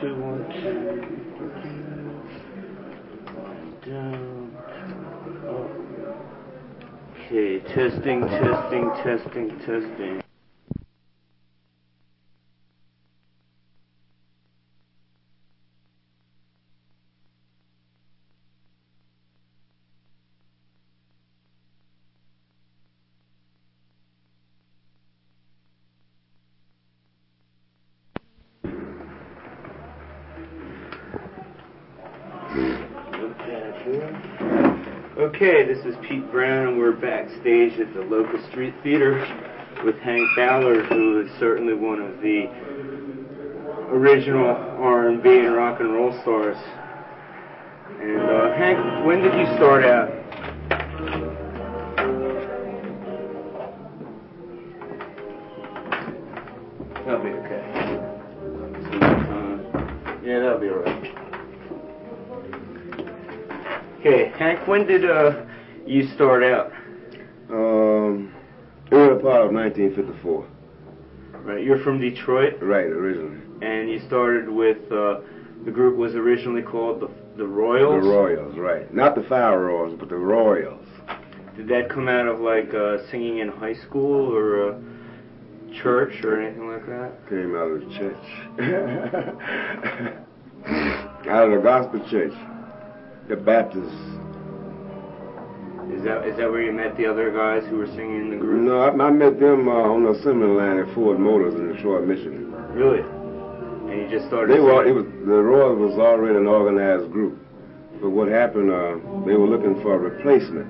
two, one, two. Down. up. Okay, testing, testing, testing, testing. Okay, this is Pete Brown, and we're backstage at the Locust Street Theater with Hank Ballard, who is certainly one of the original R&B and rock and roll stars. And uh, Hank, when did you start out? That'll be okay. Uh, yeah, that'll be alright. Okay, Hank, when did uh, you start out? Um, early part of 1954. Right, you're from Detroit, Right, originally. and you started with uh, the group was originally called the the Royals. The Royals, right. Not the Five Royales, but the Royals. Did that come out of like uh, singing in high school or uh, church or anything like that? Came out of the church. out of the gospel church. The Baptists. Is that is that where you met the other guys who were singing in the group? No, I, I met them uh, on the assembly line at Ford Motors in Detroit, Michigan. Really? And you just started. They were, it was, the Royals was already an organized group. But what happened, uh, they were looking for a replacement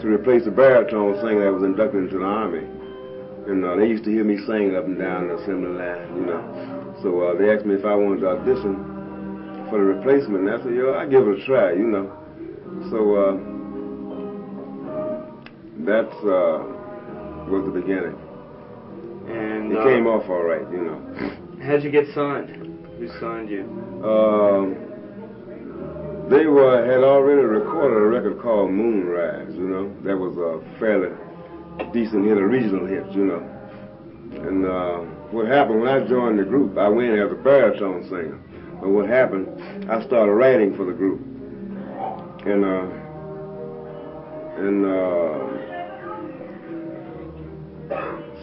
to replace the baritone singer that was inducted into the Army. And uh, they used to hear me sing up and down the assembly line, you know. So uh, they asked me if I wanted to audition for the replacement. And I said, yo, I'll give it a try, you know. So uh, that's uh, was the beginning. And It uh, came off all right, you know. how'd you get signed? Who signed you? Um, they were had already recorded a record called Moonrise, you know. That was a fairly decent hit, a regional hit, you know. And uh, what happened when I joined the group, I went as a baritone singer. But what happened, I started writing for the group, and uh, and uh,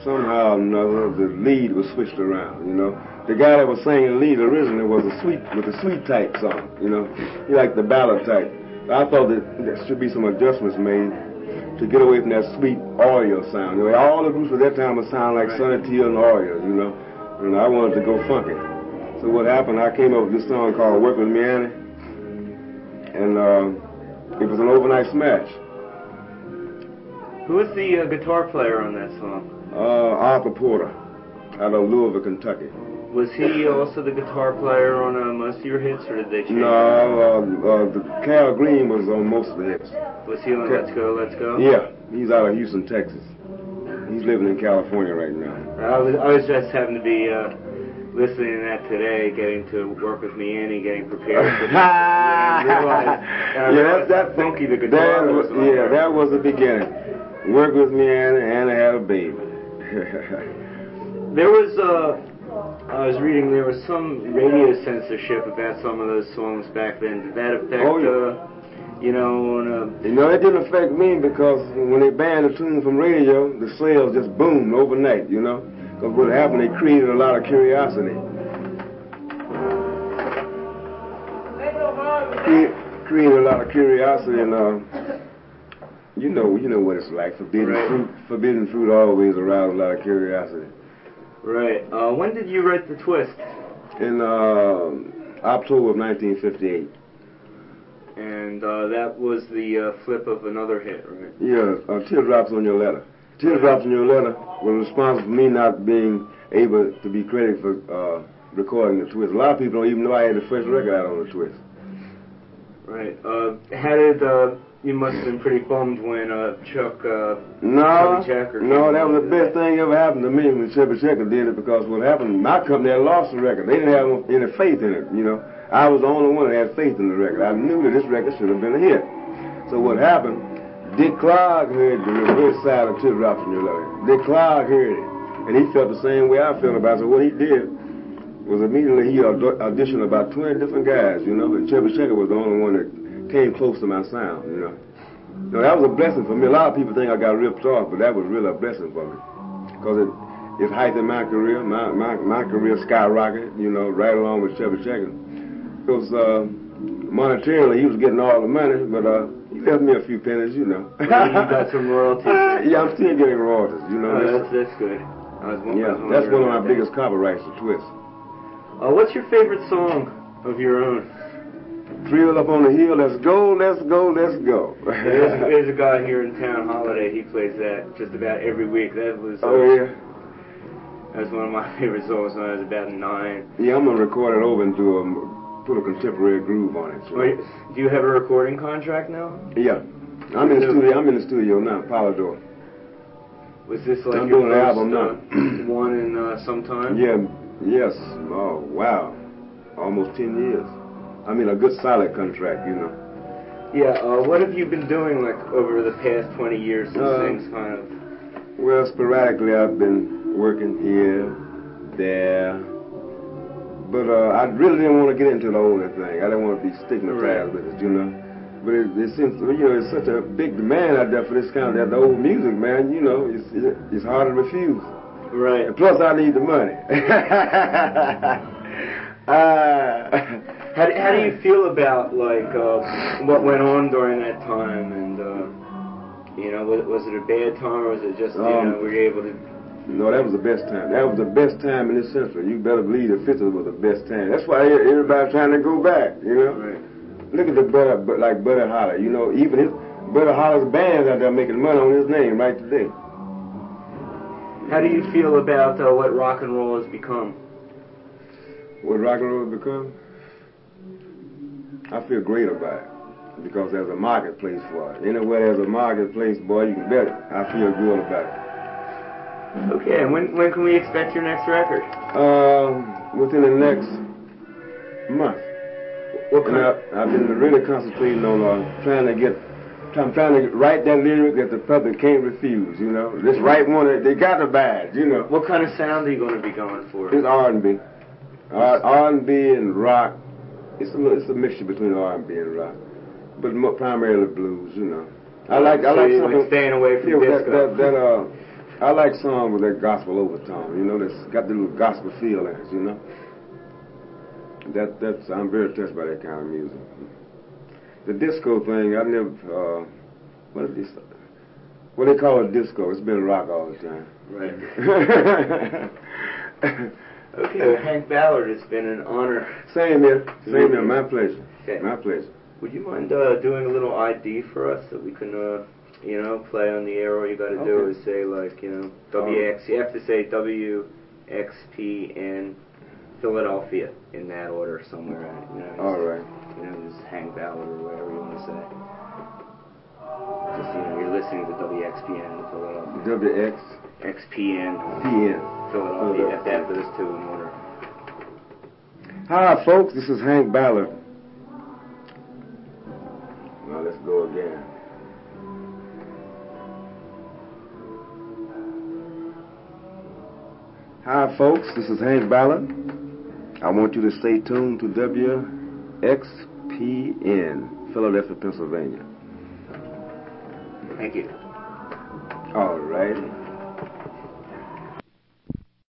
somehow or another the lead was switched around, you know. The guy that was singing the lead originally was a sweet with a sweet type song, you know. He liked the ballad type. I thought that there should be some adjustments made to get away from that sweet oil sound. You know, all the groups at that time would sound like. Sonny Til and Orioles, you know. And I wanted to go funky. So what happened, I came up with this song called Work With Me Annie. And uh, it was an overnight smash. Who was the uh, guitar player on that song? Uh, Arthur Porter out of Louisville, Kentucky. Was he also the guitar player on uh, most of your hits, or did they change? No, uh, uh, the Cal Green was on most of the hits. Was he on Okay. Let's Go, Let's Go? Yeah, he's out of Houston, Texas. He's living in California right now. I was, I was just having to be uh, listening to that today, getting to work with me, Annie, getting prepared for this. Realized, yeah, realized that, that, funky the guitar that was. yeah, there. that was the beginning. Work with me, Anna. Anna had a baby. There was, uh, I was reading, there was some radio censorship about some of those songs back then. Did that affect, Oh, yeah. uh, you know, on, uh, you know, it didn't affect me because when they banned the tune from radio, the sales just boomed overnight, you know. Because what happened, they created a lot of curiosity. Cre- created a lot of curiosity and, uh, you know, you know what it's like. Forbidden Right. fruit, forbidden fruit always arouses a lot of curiosity. right. Uh, when did you write the twist? In uh, October of 1958. And uh, that was the uh, flip of another hit, right? Yeah, uh, teardrops on your letter. Teardrops in your letter was responsible for me not being able to be credited for uh, recording the twist. A lot of people don't even know I had the first record out on the twist. Right. Uh, how did uh, you must have been pretty bummed when uh, Chuck? Uh, No, Checker no, that was the best thing ever happened to me when Chubby Checker did it because what happened, my company had lost the record. They didn't have any faith in it, you know. I was the only one that had faith in the record. I knew that this record should have been a hit. So what happened, Dick Clark heard the reverse side of Teardrops in Your Letter. Dick Clark heard it, and he felt the same way I felt about it. So what he did, was immediately he auditioned about 20 different guys, you know, and Chubby Checker was the only one that came close to my sound, you know. You know, that was a blessing for me. A lot of people think I got ripped off, but that was really a blessing for me. Because it, it heightened my career. My, my, my career skyrocketed, you know, right along with Chubby Checker. Because uh, monetarily, he was getting all the money, but uh, he left me a few pennies, you know. well, you got some royalties. yeah, I'm still getting royalties, you know. Oh, that's, that's good. Was, yeah, that's one of my that. biggest copyrights to Twist. Uh, what's your favorite song of your own? Thrill up on the hill, let's go, let's go, let's go. there's, there's, a guy here in town, Holiday. He plays that just about every week. That was. Uh, oh yeah. That was one of my favorite songs when I was about nine. Yeah, I'm gonna record it over and do a put a contemporary groove on it. So. You, do you have a recording contract now? Yeah, I'm in the studio. I'm in the studio now, Polydor. Was this like I'm your doing first, album now. Uh, one in uh, some time? Yeah. Yes. Oh wow. Almost ten years. I mean, a good solid contract, you know. Yeah. Uh, what have you been doing like over the past 20 years since Uh, things kind of? Well, sporadically, I've been working here, there, but uh, I really didn't want to get into the older thing. I didn't want to be stigmatized Right. with it, you know. But it, it seems, you know, it's such a big demand out there for this kind of that old music, man. You know, it's it's hard to refuse. Right. And plus, I need the money. uh, How do, how do you feel about like uh, what went on during that time, and uh, you know, was, was it a bad time or was it just you Um, know were you able to? No, that was the best time. That was the best time in this century. You better believe the 50s was the best time. That's why everybody's trying to go back, you know? Right. Look at the but like Buddy Holly. You know, even his, Buddy Holly's band's out there making money on his name right today. How do you feel about uh, what rock and roll has become? What rock and roll has become? I feel great about it because there's a marketplace for it. Anywhere there's a marketplace, boy, you can bet it. I feel good about it. Okay, and when when can we expect your next record? Um, within the next month. What kind? I, I've been really concentrating on uh, trying to get, I'm trying to write that lyric that the public can't refuse. You know, just write one that they got to buy. You know, What kind of sound are you going to be going for? it's R and B, R and rock. It's a it's a mixture between R and rock, but primarily blues. You know, I like I So like something. staying away from yeah, that, that that uh, I like songs with that gospel overtone. You know, that's got the little gospel feel in it. You know. That that's I'm very touched by that kind of music. The disco thing, I never uh what is this what they call it disco, it's been rock all the time. Right. Okay, well, Hank Ballard, it's been an honor. Same here. Same here, my pleasure. Okay. My pleasure. Would you mind uh, doing a little ID for us so we can, uh, you know, play on the air? All you got to do Okay. is say like, you know, um, WX. You have to say WXPN Philadelphia in that order somewhere. You know, All right. You know, just Hank Ballard or whatever you want to say. Just you know, you're listening to WXPN Philadelphia. WX XPN PN. Philadelphia. You have to have those two in order. Hi folks, this is Hank Ballard. Hi folks, this is Hank Ballard. I want you to stay tuned to WXPN, Philadelphia, Pennsylvania. Thank you. All right.